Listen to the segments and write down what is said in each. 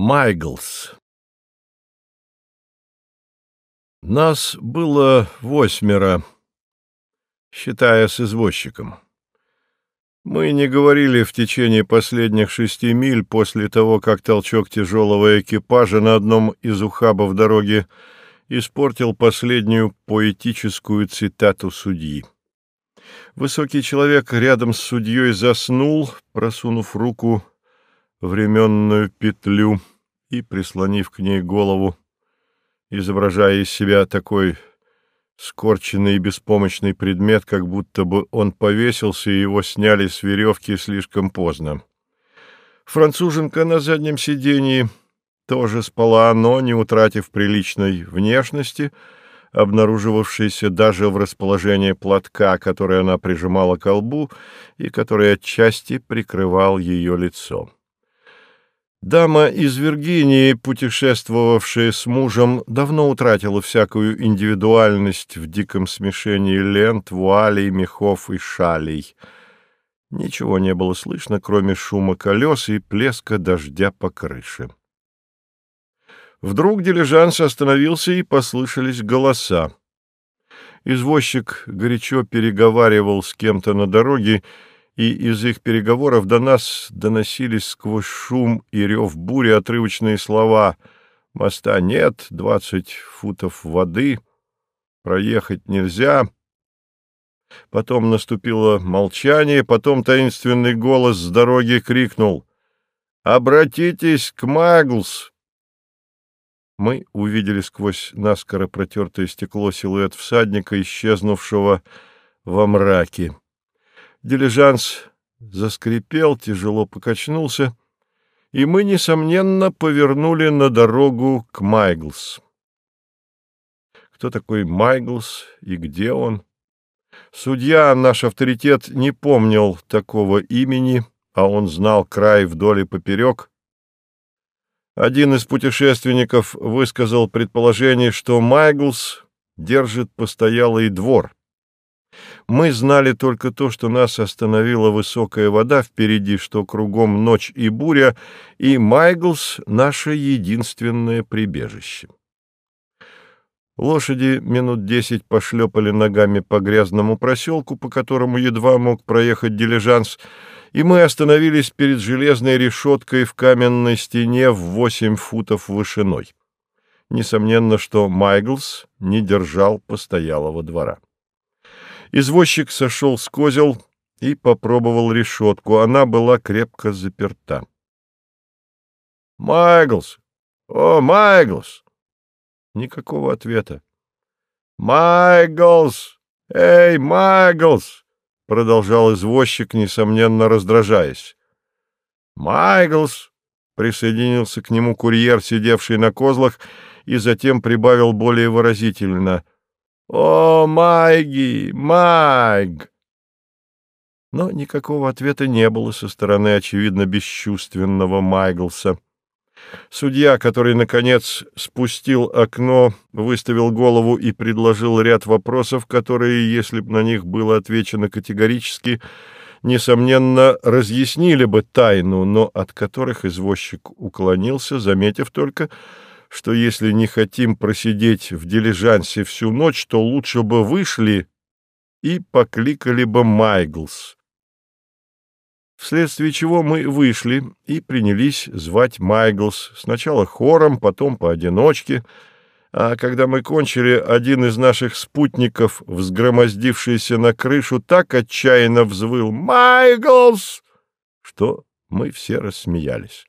Майглс Нас было восьмеро, считая с извозчиком. Мы не говорили в течение последних шести миль после того, как толчок тяжелого экипажа на одном из ухабов дороги испортил последнюю поэтическую цитату судьи. Высокий человек рядом с судьей заснул, просунув руку временную петлю и прислонив к ней голову, изображая из себя такой скорченный и беспомощный предмет, как будто бы он повесился, и его сняли с веревки слишком поздно. Француженка на заднем сиденье тоже спала, но, не утратив приличной внешности, обнаруживавшейся даже в расположении платка, который она прижимала к лбу и который отчасти прикрывал ее лицо. Дама из Виргинии, путешествовавшая с мужем, давно утратила всякую индивидуальность в диком смешении лент, вуалей, мехов и шалей. Ничего не было слышно, кроме шума колес и плеска дождя по крыше. Вдруг дилижанс остановился, и послышались голоса. Извозчик горячо переговаривал с кем-то на дороге, и из их переговоров до нас доносились сквозь шум и рев бури отрывочные слова «Моста нет, двадцать футов воды, проехать нельзя». Потом наступило молчание, потом таинственный голос с дороги крикнул «Обратитесь к Маглс!» Мы увидели сквозь наскоро протертое стекло силуэт всадника, исчезнувшего во мраке. Дилижанс заскрипел, тяжело покачнулся, и мы, несомненно, повернули на дорогу к Майглс. Кто такой Майглс и где он? Судья, наш авторитет, не помнил такого имени, а он знал край вдоль и поперек. Один из путешественников высказал предположение, что Майглс держит постоялый двор — мы знали только то, что нас остановила высокая вода впереди, что кругом ночь и буря, и Майглс — наше единственное прибежище. Лошади минут десять пошлепали ногами по грязному проселку, по которому едва мог проехать дилижанс, и мы остановились перед железной решеткой в каменной стене в восемь футов вышиной. Несомненно, что Майглс не держал постоялого двора. Извозчик сошел с козел и попробовал решетку. Она была крепко заперта. «Майглс! О, Майглс!» Никакого ответа. «Майглс! Эй, Майглс!» — продолжал извозчик, несомненно раздражаясь. «Майглс!» — присоединился к нему курьер, сидевший на козлах, и затем прибавил более выразительно — «О, Майги! Майг!» Но никакого ответа не было со стороны, очевидно, бесчувственного Майглса. Судья, который, наконец, спустил окно, выставил голову и предложил ряд вопросов, которые, если бы на них было отвечено категорически, несомненно, разъяснили бы тайну, но от которых извозчик уклонился, заметив только, что если не хотим просидеть в дилижансе всю ночь, то лучше бы вышли и покликали бы Майглс. Вследствие чего мы вышли и принялись звать Майглс, сначала хором, потом поодиночке, а когда мы кончили, один из наших спутников, взгромоздившийся на крышу, так отчаянно взвыл «Майглс!», что мы все рассмеялись.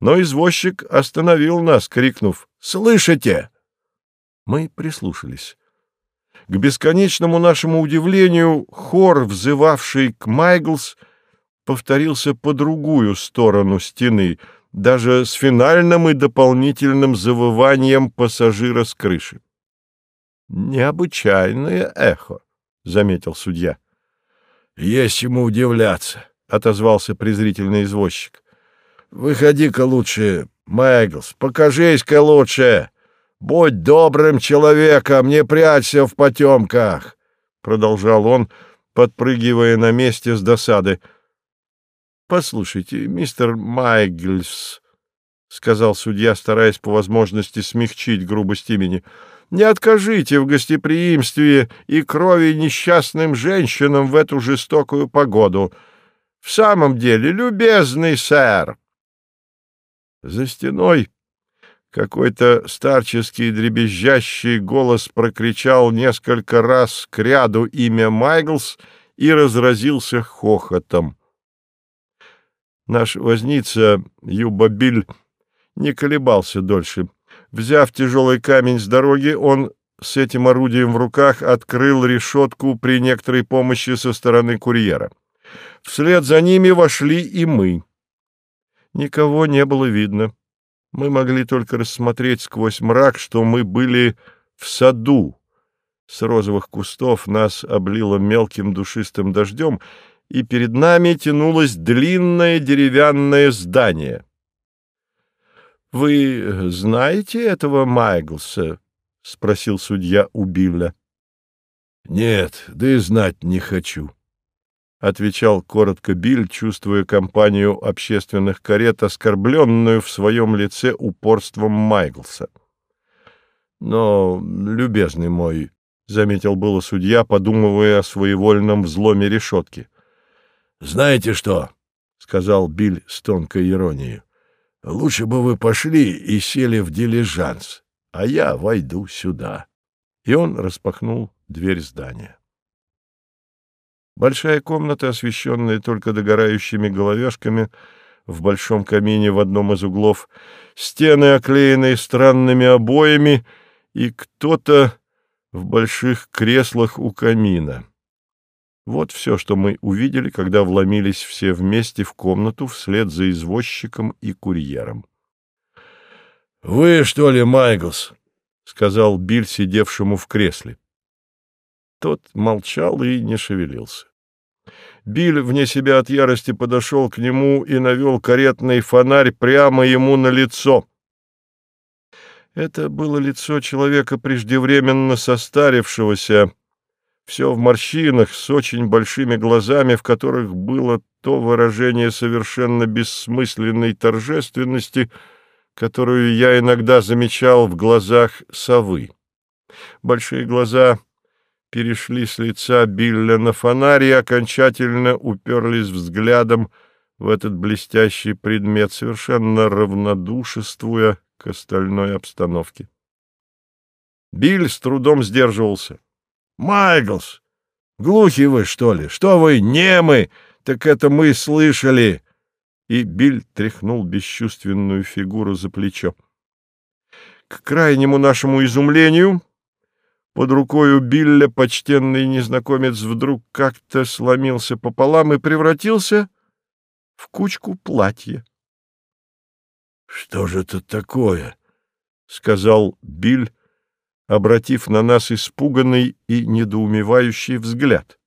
Но извозчик остановил нас, крикнув «Слышите!». Мы прислушались. К бесконечному нашему удивлению хор, взывавший к Майглс, повторился по другую сторону стены, даже с финальным и дополнительным завыванием пассажира с крыши. «Необычайное эхо», — заметил судья. «Есть ему удивляться», — отозвался презрительный извозчик. Выходи-ка лучше, Мэглс, покажись-ка лучше. Будь добрым человеком, не прячься в потемках, — продолжал он, подпрыгивая на месте с досады. — Послушайте, мистер Майглс, — сказал судья, стараясь по возможности смягчить грубость имени, — не откажите в гостеприимстве и крови несчастным женщинам в эту жестокую погоду. В самом деле, любезный сэр! За стеной какой-то старческий дребезжащий голос прокричал несколько раз к ряду имя Майглс и разразился хохотом. Наш возница Юбабиль не колебался дольше. Взяв тяжелый камень с дороги, он с этим орудием в руках открыл решетку при некоторой помощи со стороны курьера. Вслед за ними вошли и мы. Никого не было видно. Мы могли только рассмотреть сквозь мрак, что мы были в саду. С розовых кустов нас облило мелким душистым дождем, и перед нами тянулось длинное деревянное здание. «Вы знаете этого Майглса?» — спросил судья у Билля. «Нет, да и знать не хочу», — отвечал коротко Биль, чувствуя компанию общественных карет, оскорбленную в своем лице упорством Майглса. «Но, любезный мой», — заметил было судья, подумывая о своевольном взломе решетки. «Знаете что?» — сказал Биль с тонкой иронией. Лучше бы вы пошли и сели в дилижанс, а я войду сюда. И он распахнул дверь здания. Большая комната, освещенная только догорающими головешками, в большом камине в одном из углов, стены, оклеенные странными обоями, и кто-то в больших креслах у камина. Вот все, что мы увидели, когда вломились все вместе в комнату вслед за извозчиком и курьером. — Вы, что ли, Майглс? — сказал Биль, сидевшему в кресле. Тот молчал и не шевелился. Биль вне себя от ярости подошел к нему и навел каретный фонарь прямо ему на лицо. Это было лицо человека преждевременно состарившегося, все в морщинах, с очень большими глазами, в которых было то выражение совершенно бессмысленной торжественности, которую я иногда замечал в глазах совы. Большие глаза перешли с лица Билля на фонарь и окончательно уперлись взглядом в этот блестящий предмет, совершенно равнодушествуя к остальной обстановке. Биль с трудом сдерживался. Майглс, глухи вы, что ли? Что вы, немы? Так это мы слышали!» И Биль тряхнул бесчувственную фигуру за плечо. К крайнему нашему изумлению под рукой у Билля почтенный незнакомец вдруг как-то сломился пополам и превратился в кучку платья. — Что же это такое? — сказал Биль, обратив на нас испуганный и недоумевающий взгляд.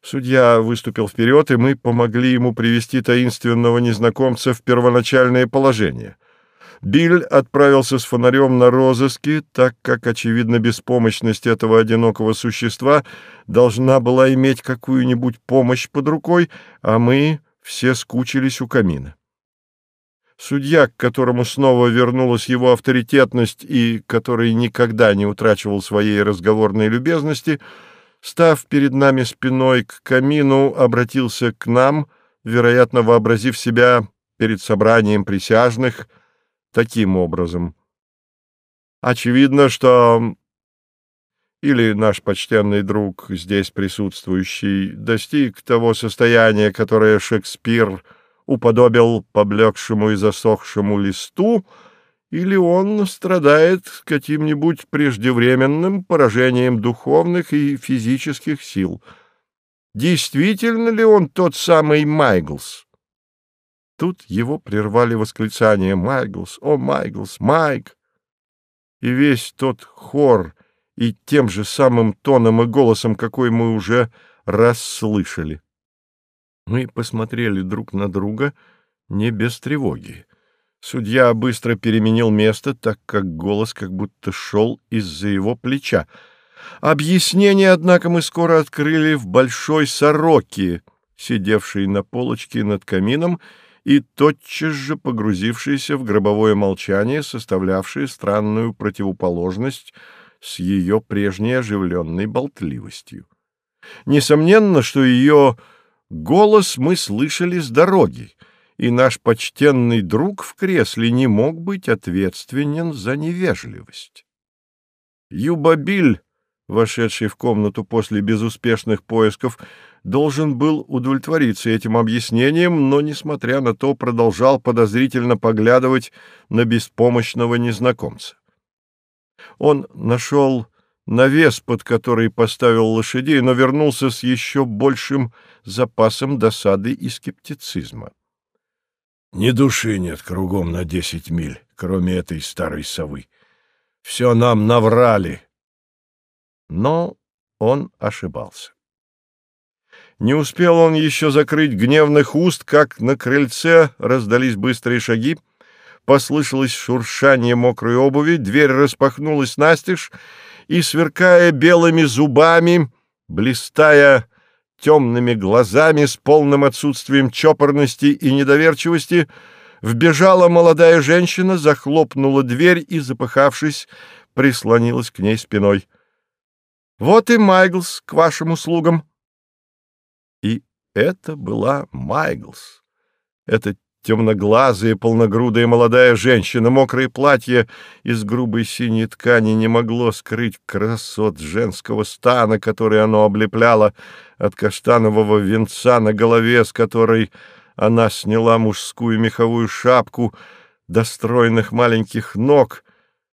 Судья выступил вперед, и мы помогли ему привести таинственного незнакомца в первоначальное положение. Биль отправился с фонарем на розыски, так как, очевидно, беспомощность этого одинокого существа должна была иметь какую-нибудь помощь под рукой, а мы все скучились у камина. Судья, к которому снова вернулась его авторитетность и который никогда не утрачивал своей разговорной любезности, став перед нами спиной к камину, обратился к нам, вероятно, вообразив себя перед собранием присяжных таким образом. Очевидно, что или наш почтенный друг, здесь присутствующий, достиг того состояния, которое Шекспир — уподобил поблекшему и засохшему листу, или он страдает каким-нибудь преждевременным поражением духовных и физических сил. Действительно ли он тот самый Майглс? Тут его прервали восклицания «Майглс! О, Майглс! Майк!» И весь тот хор и тем же самым тоном и голосом, какой мы уже раз слышали. Мы посмотрели друг на друга не без тревоги. Судья быстро переменил место, так как голос как будто шел из-за его плеча. Объяснение, однако, мы скоро открыли в большой сороке, сидевшей на полочке над камином, и тотчас же погрузившаяся в гробовое молчание, составлявшее странную противоположность с ее прежней оживленной болтливостью. Несомненно, что ее голос мы слышали с дороги, и наш почтенный друг в кресле не мог быть ответственен за невежливость. Юбабиль, вошедший в комнату после безуспешных поисков, должен был удовлетвориться этим объяснением, но, несмотря на то, продолжал подозрительно поглядывать на беспомощного незнакомца. Он нашел навес, под который поставил лошадей, но вернулся с еще большим запасом досады и скептицизма. Ни души нет кругом на десять миль, кроме этой старой совы. Все нам наврали. Но он ошибался. Не успел он еще закрыть гневных уст, как на крыльце раздались быстрые шаги, послышалось шуршание мокрой обуви, дверь распахнулась настежь, и, сверкая белыми зубами, блистая темными глазами с полным отсутствием чопорности и недоверчивости, вбежала молодая женщина, захлопнула дверь и, запыхавшись, прислонилась к ней спиной. — Вот и Майглс к вашим услугам. И это была Майглс. Это Темноглазая, полногрудая молодая женщина, мокрое платье из грубой синей ткани не могло скрыть красот женского стана, который оно облепляло от каштанового венца на голове, с которой она сняла мужскую меховую шапку до стройных маленьких ног.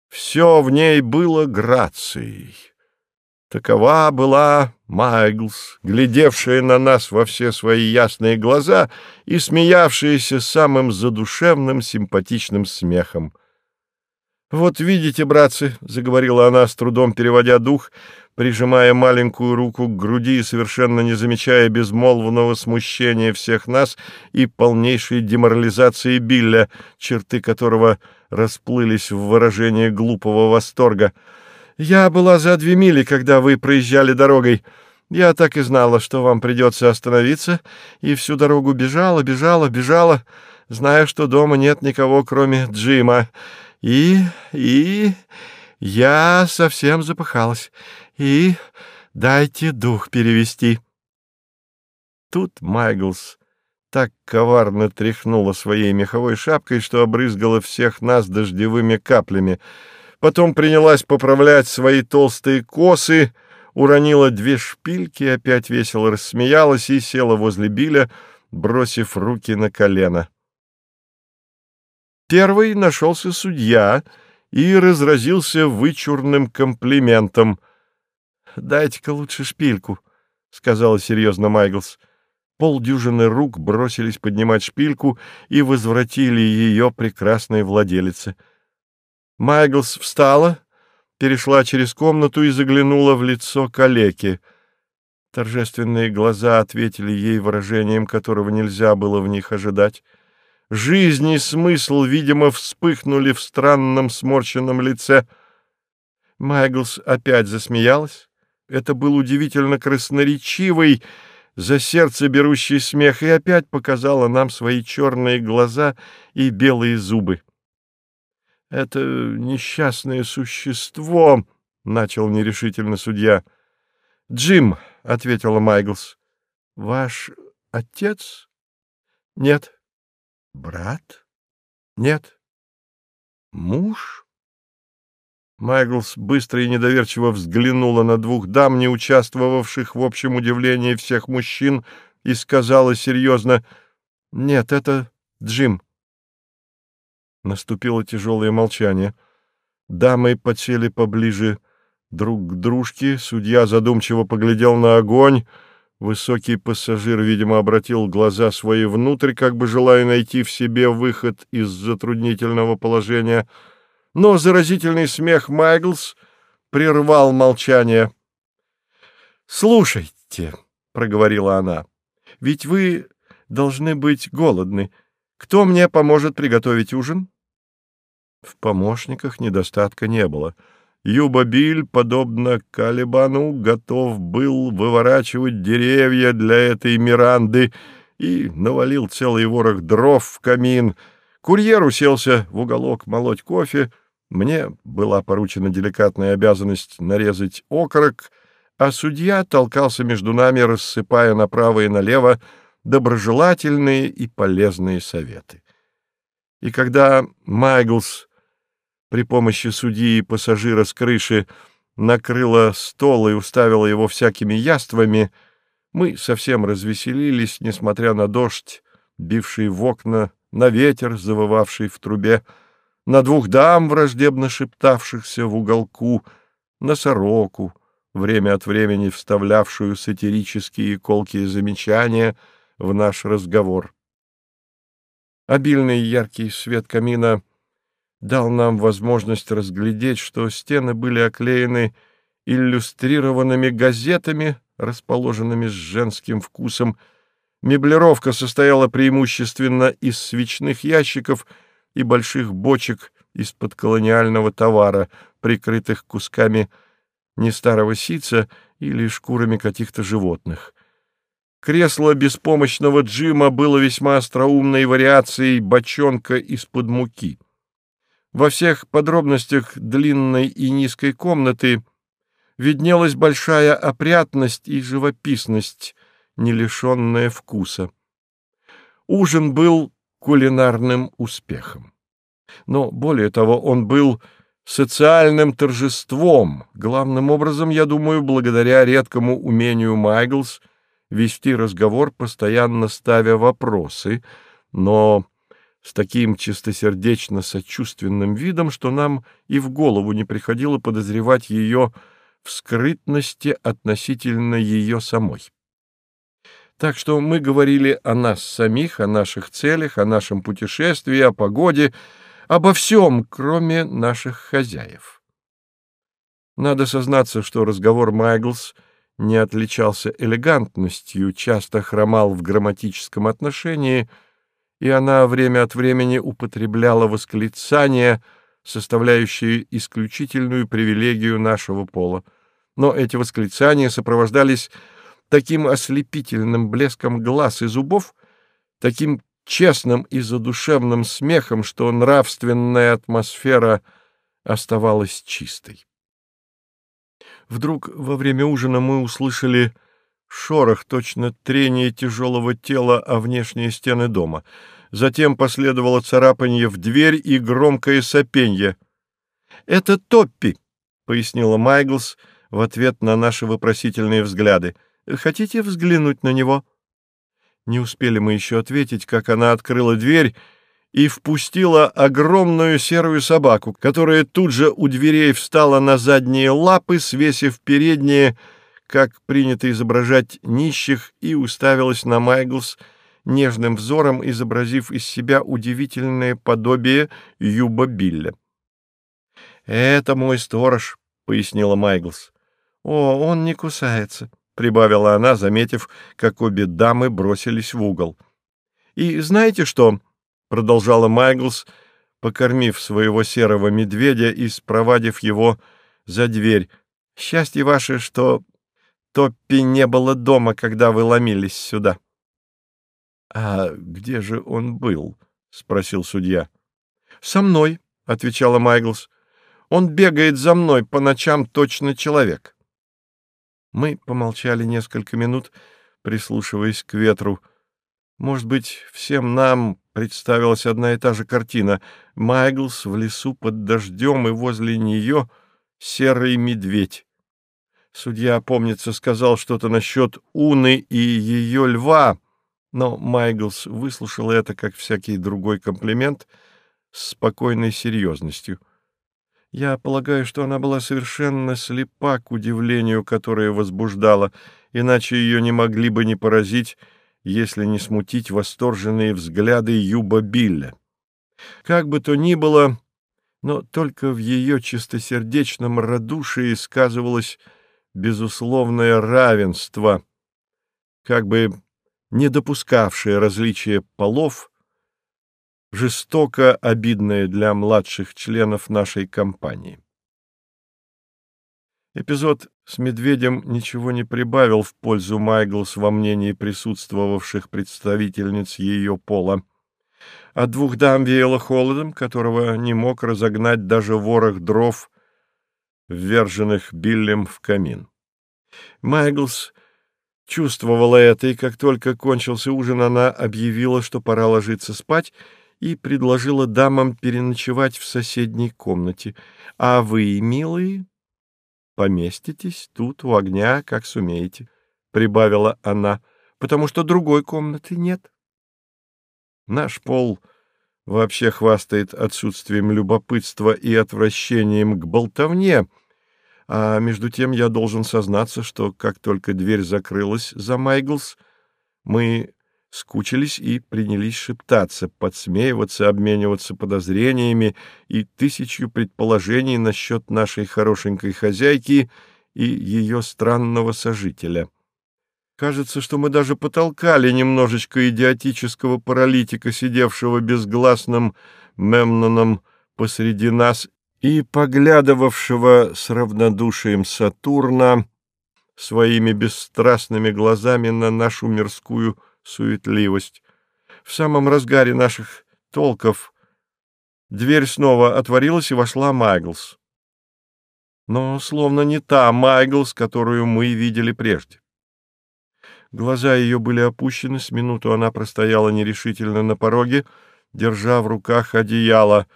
Все в ней было грацией. Такова была Майглс, глядевшая на нас во все свои ясные глаза и смеявшаяся самым задушевным, симпатичным смехом. «Вот видите, братцы», — заговорила она, с трудом переводя дух, прижимая маленькую руку к груди и совершенно не замечая безмолвного смущения всех нас и полнейшей деморализации Билля, черты которого расплылись в выражении глупого восторга — я была за две мили, когда вы проезжали дорогой. Я так и знала, что вам придется остановиться, и всю дорогу бежала, бежала, бежала, зная, что дома нет никого, кроме Джима. И... и... я совсем запыхалась. И... дайте дух перевести. Тут Майглс так коварно тряхнула своей меховой шапкой, что обрызгала всех нас дождевыми каплями — потом принялась поправлять свои толстые косы, уронила две шпильки, опять весело рассмеялась и села возле Биля, бросив руки на колено. Первый нашелся судья и разразился вычурным комплиментом. — Дайте-ка лучше шпильку, — сказала серьезно Майглс. Полдюжины рук бросились поднимать шпильку и возвратили ее прекрасной владелице. — Майглс встала, перешла через комнату и заглянула в лицо калеки. Торжественные глаза ответили ей выражением, которого нельзя было в них ожидать. Жизнь и смысл, видимо, вспыхнули в странном сморщенном лице. Майглс опять засмеялась. Это был удивительно красноречивый, за сердце берущий смех, и опять показала нам свои черные глаза и белые зубы. «Это несчастное существо», — начал нерешительно судья. «Джим», — ответила Майглс. «Ваш отец?» «Нет». «Брат?» «Нет». «Муж?» Майглс быстро и недоверчиво взглянула на двух дам, не участвовавших в общем удивлении всех мужчин, и сказала серьезно, «Нет, это Джим». Наступило тяжелое молчание. Дамы подсели поближе друг к дружке. Судья задумчиво поглядел на огонь. Высокий пассажир, видимо, обратил глаза свои внутрь, как бы желая найти в себе выход из затруднительного положения. Но заразительный смех Майглс прервал молчание. «Слушайте», — проговорила она, — «ведь вы должны быть голодны. Кто мне поможет приготовить ужин? В помощниках недостатка не было. Юба Биль, подобно Калибану, готов был выворачивать деревья для этой Миранды, и навалил целый ворох дров в камин. Курьер уселся в уголок молоть кофе. Мне была поручена деликатная обязанность нарезать окорок, а судья толкался между нами, рассыпая направо и налево доброжелательные и полезные советы. И когда Майглс при помощи судьи и пассажира с крыши накрыла стол и уставила его всякими яствами, мы совсем развеселились, несмотря на дождь, бивший в окна, на ветер, завывавший в трубе, на двух дам, враждебно шептавшихся в уголку, на сороку, время от времени вставлявшую сатирические колкие замечания в наш разговор. Обильный яркий свет камина дал нам возможность разглядеть, что стены были оклеены иллюстрированными газетами, расположенными с женским вкусом. Меблировка состояла преимущественно из свечных ящиков и больших бочек из-под колониального товара, прикрытых кусками нестарого сица или шкурами каких-то животных. Кресло беспомощного Джима было весьма остроумной вариацией бочонка из-под муки. Во всех подробностях длинной и низкой комнаты виднелась большая опрятность и живописность, не лишенная вкуса. Ужин был кулинарным успехом. Но, более того, он был социальным торжеством, главным образом, я думаю, благодаря редкому умению Майглс вести разговор, постоянно ставя вопросы, но с таким чистосердечно-сочувственным видом, что нам и в голову не приходило подозревать ее в скрытности относительно ее самой. Так что мы говорили о нас самих, о наших целях, о нашем путешествии, о погоде, обо всем, кроме наших хозяев. Надо сознаться, что разговор Майглс — не отличался элегантностью, часто хромал в грамматическом отношении, и она время от времени употребляла восклицания, составляющие исключительную привилегию нашего пола. Но эти восклицания сопровождались таким ослепительным блеском глаз и зубов, таким честным и задушевным смехом, что нравственная атмосфера оставалась чистой. Вдруг во время ужина мы услышали шорох, точно трение тяжелого тела о внешние стены дома. Затем последовало царапанье в дверь и громкое сопенье. «Это Топпи», — пояснила Майглс в ответ на наши вопросительные взгляды. «Хотите взглянуть на него?» Не успели мы еще ответить, как она открыла дверь и впустила огромную серую собаку, которая тут же у дверей встала на задние лапы, свесив передние, как принято изображать нищих, и уставилась на Майглс нежным взором, изобразив из себя удивительное подобие Юба Билля. «Это мой сторож», — пояснила Майглс. «О, он не кусается», — прибавила она, заметив, как обе дамы бросились в угол. «И знаете что?» Продолжала Майглс, покормив своего серого медведя и спровадив его за дверь. «Счастье ваше, что Топпи не было дома, когда вы ломились сюда». «А где же он был?» — спросил судья. «Со мной», — отвечала Майглс. «Он бегает за мной по ночам точно человек». Мы помолчали несколько минут, прислушиваясь к ветру. Может быть, всем нам представилась одна и та же картина. Майглс в лесу под дождем, и возле нее серый медведь. Судья, помнится, сказал что-то насчет Уны и ее льва, но Майглс выслушал это, как всякий другой комплимент, с спокойной серьезностью. Я полагаю, что она была совершенно слепа к удивлению, которое возбуждало, иначе ее не могли бы не поразить если не смутить восторженные взгляды Юба Билля. Как бы то ни было, но только в ее чистосердечном радушии сказывалось безусловное равенство, как бы не допускавшее различия полов, жестоко обидное для младших членов нашей компании. Эпизод с медведем ничего не прибавил в пользу Майглс во мнении присутствовавших представительниц ее пола. От двух дам веяло холодом, которого не мог разогнать даже ворох дров, вверженных Биллем в камин. Майглс чувствовала это, и как только кончился ужин, она объявила, что пора ложиться спать, и предложила дамам переночевать в соседней комнате. А вы, милые, поместитесь тут у огня, как сумеете, — прибавила она, — потому что другой комнаты нет. Наш пол вообще хвастает отсутствием любопытства и отвращением к болтовне, а между тем я должен сознаться, что как только дверь закрылась за Майглс, мы скучились и принялись шептаться, подсмеиваться, обмениваться подозрениями и тысячью предположений насчет нашей хорошенькой хозяйки и ее странного сожителя. Кажется, что мы даже потолкали немножечко идиотического паралитика, сидевшего безгласным Мемноном посреди нас и поглядывавшего с равнодушием Сатурна своими бесстрастными глазами на нашу мирскую суетливость. В самом разгаре наших толков дверь снова отворилась, и вошла Майглс. Но словно не та Майглс, которую мы видели прежде. Глаза ее были опущены, с минуту она простояла нерешительно на пороге, держа в руках одеяло.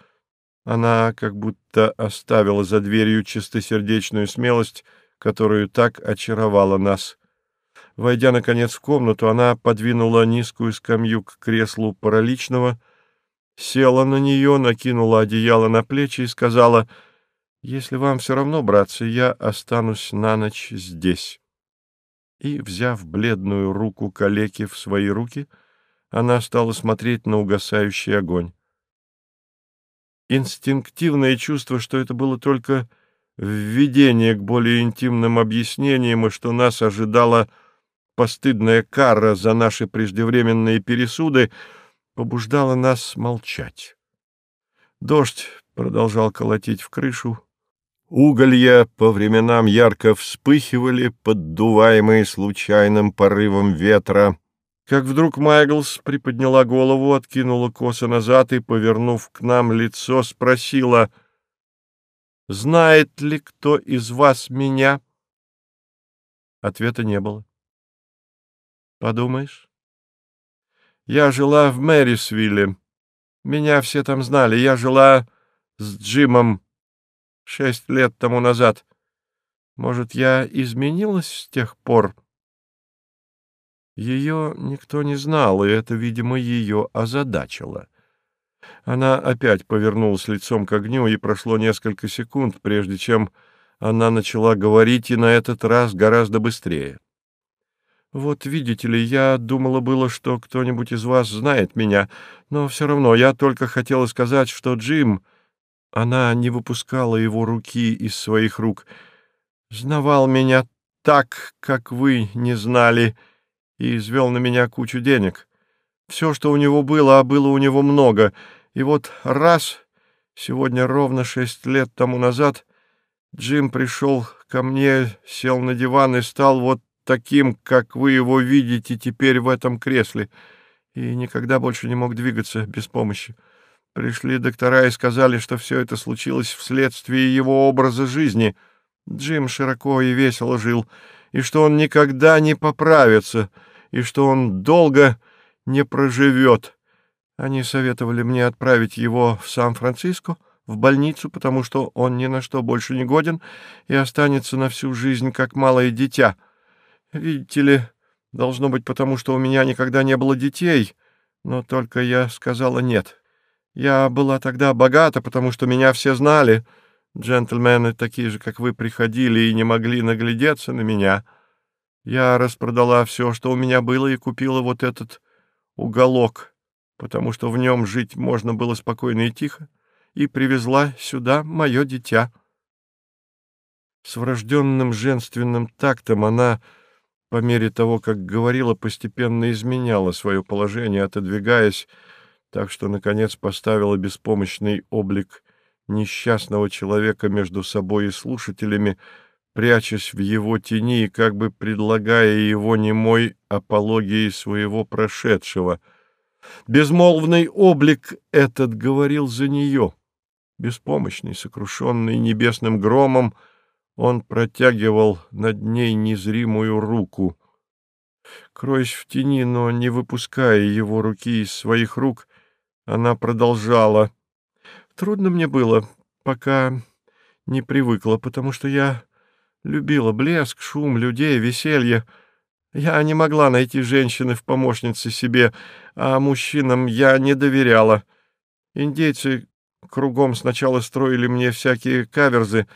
Она как будто оставила за дверью чистосердечную смелость, которую так очаровала нас. Войдя, наконец, в комнату, она подвинула низкую скамью к креслу параличного, села на нее, накинула одеяло на плечи и сказала, «Если вам все равно, братцы, я останусь на ночь здесь». И, взяв бледную руку калеки в свои руки, она стала смотреть на угасающий огонь. Инстинктивное чувство, что это было только введение к более интимным объяснениям и что нас ожидала постыдная кара за наши преждевременные пересуды побуждала нас молчать. Дождь продолжал колотить в крышу. Уголья по временам ярко вспыхивали, поддуваемые случайным порывом ветра. Как вдруг Майглс приподняла голову, откинула косы назад и, повернув к нам лицо, спросила, «Знает ли кто из вас меня?» Ответа не было. Подумаешь? Я жила в Мэрисвилле. Меня все там знали. Я жила с Джимом шесть лет тому назад. Может, я изменилась с тех пор? Ее никто не знал, и это, видимо, ее озадачило. Она опять повернулась лицом к огню, и прошло несколько секунд, прежде чем она начала говорить, и на этот раз гораздо быстрее. «Вот видите ли, я думала было, что кто-нибудь из вас знает меня, но все равно я только хотела сказать, что Джим...» Она не выпускала его руки из своих рук. «Знавал меня так, как вы не знали, и извел на меня кучу денег. Все, что у него было, а было у него много. И вот раз, сегодня ровно шесть лет тому назад, Джим пришел ко мне, сел на диван и стал вот таким, как вы его видите теперь в этом кресле, и никогда больше не мог двигаться без помощи. Пришли доктора и сказали, что все это случилось вследствие его образа жизни. Джим широко и весело жил, и что он никогда не поправится, и что он долго не проживет. Они советовали мне отправить его в Сан-Франциско, в больницу, потому что он ни на что больше не годен и останется на всю жизнь как малое дитя — Видите ли, должно быть потому, что у меня никогда не было детей, но только я сказала нет. Я была тогда богата, потому что меня все знали. Джентльмены, такие же, как вы, приходили и не могли наглядеться на меня. Я распродала все, что у меня было, и купила вот этот уголок, потому что в нем жить можно было спокойно и тихо, и привезла сюда мое дитя. С врожденным женственным тактом она по мере того, как говорила, постепенно изменяла свое положение, отодвигаясь, так что, наконец, поставила беспомощный облик несчастного человека между собой и слушателями, прячась в его тени и как бы предлагая его немой апологией своего прошедшего. Безмолвный облик этот говорил за нее. Беспомощный, сокрушенный небесным громом, он протягивал над ней незримую руку. Кроясь в тени, но не выпуская его руки из своих рук, она продолжала. «Трудно мне было, пока не привыкла, потому что я любила блеск, шум людей, веселье. Я не могла найти женщины в помощнице себе, а мужчинам я не доверяла. Индейцы кругом сначала строили мне всякие каверзы,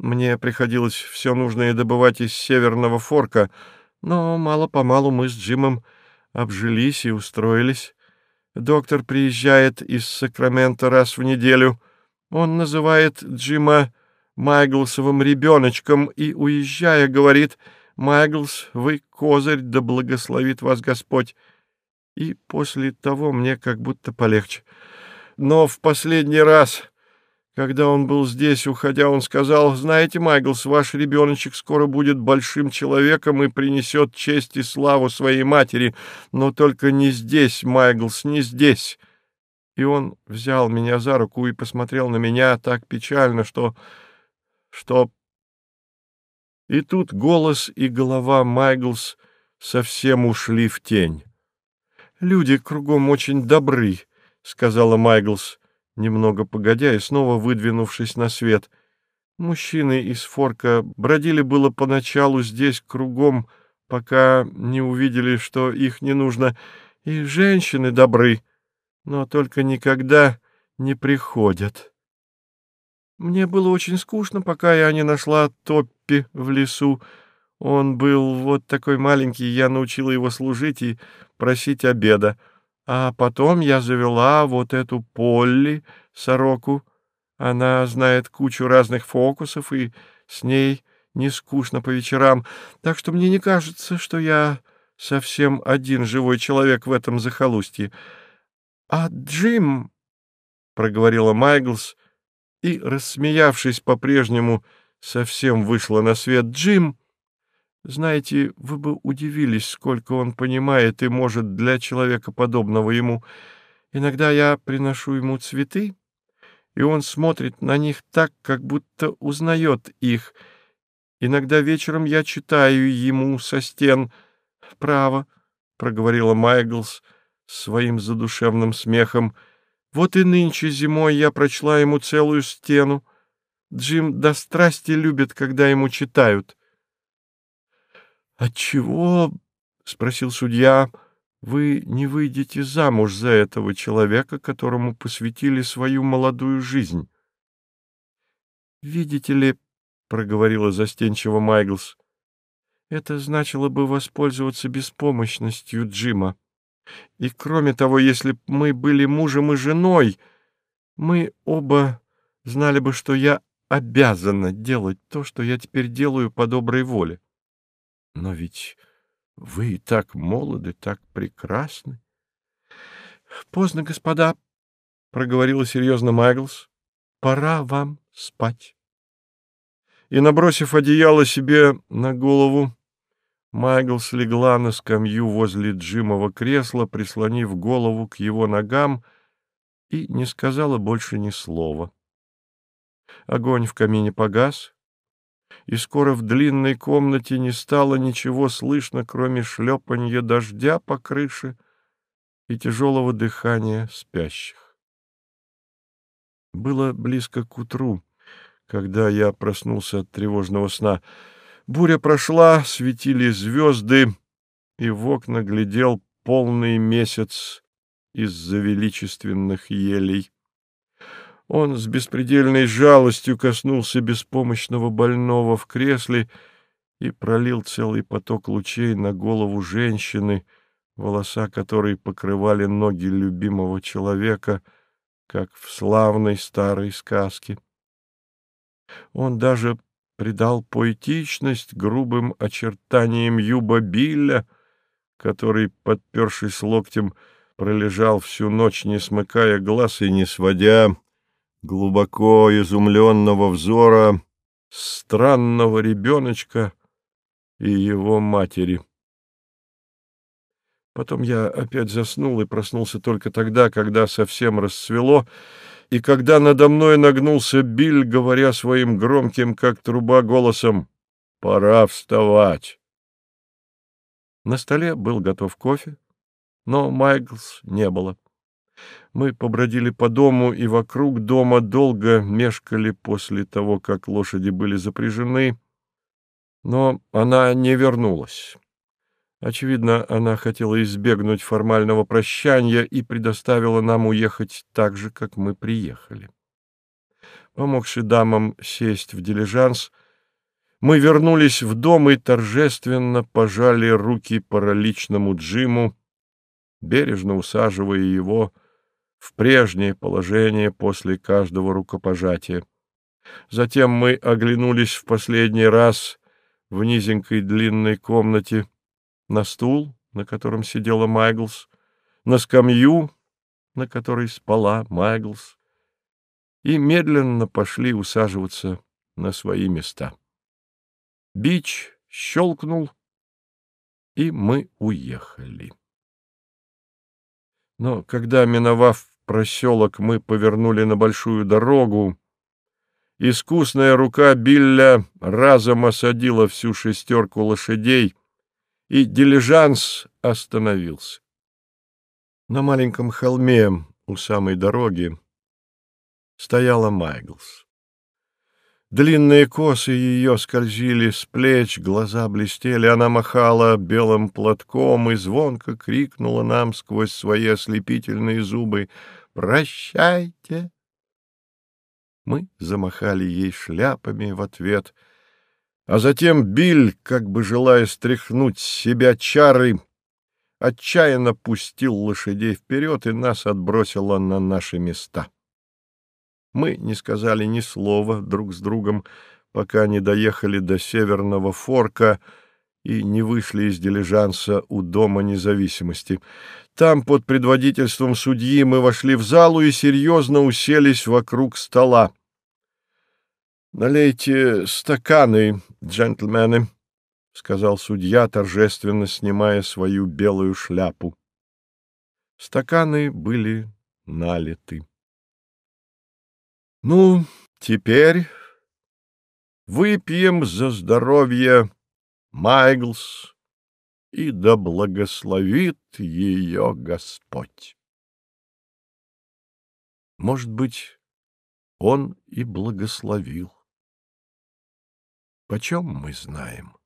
мне приходилось все нужное добывать из северного форка, но мало-помалу мы с Джимом обжились и устроились. Доктор приезжает из Сакрамента раз в неделю. Он называет Джима Майглсовым ребеночком и, уезжая, говорит, «Майглс, вы козырь, да благословит вас Господь». И после того мне как будто полегче. Но в последний раз, когда он был здесь, уходя, он сказал, «Знаете, Майглс, ваш ребеночек скоро будет большим человеком и принесет честь и славу своей матери, но только не здесь, Майглс, не здесь». И он взял меня за руку и посмотрел на меня так печально, что что... И тут голос и голова Майглс совсем ушли в тень. «Люди кругом очень добры», — сказала Майглс, немного погодя и снова выдвинувшись на свет. Мужчины из форка бродили было поначалу здесь кругом, пока не увидели, что их не нужно, и женщины добры, но только никогда не приходят. Мне было очень скучно, пока я не нашла Топпи в лесу. Он был вот такой маленький, я научила его служить и просить обеда. А потом я завела вот эту Полли, сороку. Она знает кучу разных фокусов, и с ней не скучно по вечерам. Так что мне не кажется, что я совсем один живой человек в этом захолустье. — А Джим, — проговорила Майглс, и, рассмеявшись по-прежнему, совсем вышла на свет Джим. Знаете, вы бы удивились, сколько он понимает и может для человека подобного ему. Иногда я приношу ему цветы, и он смотрит на них так, как будто узнает их. Иногда вечером я читаю ему со стен. «Право», — проговорила Майглс своим задушевным смехом, — вот и нынче зимой я прочла ему целую стену. Джим до страсти любит, когда ему читают. — Отчего, — спросил судья, — вы не выйдете замуж за этого человека, которому посвятили свою молодую жизнь? — Видите ли, — проговорила застенчиво Майглс, — это значило бы воспользоваться беспомощностью Джима. И кроме того, если б мы были мужем и женой, мы оба знали бы, что я обязана делать то, что я теперь делаю по доброй воле. Но ведь вы так молоды, так прекрасны. — Поздно, господа, — проговорила серьезно Майглс. — Пора вам спать. И, набросив одеяло себе на голову, Майглс легла на скамью возле Джимова кресла, прислонив голову к его ногам, и не сказала больше ни слова. Огонь в камине погас, и скоро в длинной комнате не стало ничего слышно, кроме шлепанья дождя по крыше и тяжелого дыхания спящих. Было близко к утру, когда я проснулся от тревожного сна — Буря прошла, светили звезды, и в окна глядел полный месяц из-за величественных елей. Он с беспредельной жалостью коснулся беспомощного больного в кресле и пролил целый поток лучей на голову женщины, волоса которой покрывали ноги любимого человека, как в славной старой сказке. Он даже придал поэтичность грубым очертаниям Юба Билля, который, подпершись локтем, пролежал всю ночь, не смыкая глаз и не сводя глубоко изумленного взора странного ребеночка и его матери. Потом я опять заснул и проснулся только тогда, когда совсем рассвело, и когда надо мной нагнулся Биль, говоря своим громким, как труба, голосом «Пора вставать». На столе был готов кофе, но Майклс не было. Мы побродили по дому и вокруг дома долго мешкали после того, как лошади были запряжены, но она не вернулась. Очевидно, она хотела избегнуть формального прощания и предоставила нам уехать так же, как мы приехали. Помогши дамам сесть в дилижанс, мы вернулись в дом и торжественно пожали руки параличному Джиму, бережно усаживая его в прежнее положение после каждого рукопожатия. Затем мы оглянулись в последний раз в низенькой длинной комнате на стул, на котором сидела Майглс, на скамью, на которой спала Майглс, и медленно пошли усаживаться на свои места. Бич щелкнул, и мы уехали. Но когда, миновав проселок, мы повернули на большую дорогу, искусная рука Билля разом осадила всю шестерку лошадей, и дилижанс остановился. На маленьком холме у самой дороги стояла Майглс. Длинные косы ее скользили с плеч, глаза блестели, она махала белым платком и звонко крикнула нам сквозь свои ослепительные зубы «Прощайте!». Мы замахали ей шляпами в ответ — а затем Биль, как бы желая стряхнуть с себя чары, отчаянно пустил лошадей вперед и нас отбросило на наши места. Мы не сказали ни слова друг с другом, пока не доехали до Северного форка и не вышли из дилижанса у Дома независимости. Там, под предводительством судьи, мы вошли в залу и серьезно уселись вокруг стола. — Налейте стаканы, джентльмены, — сказал судья, торжественно снимая свою белую шляпу. Стаканы были налиты. — Ну, теперь выпьем за здоровье Майглс, и да благословит ее Господь. Может быть, он и благословил. Почем мы знаем?